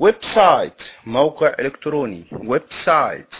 ويب سايت موقع إلكتروني. ويب سايت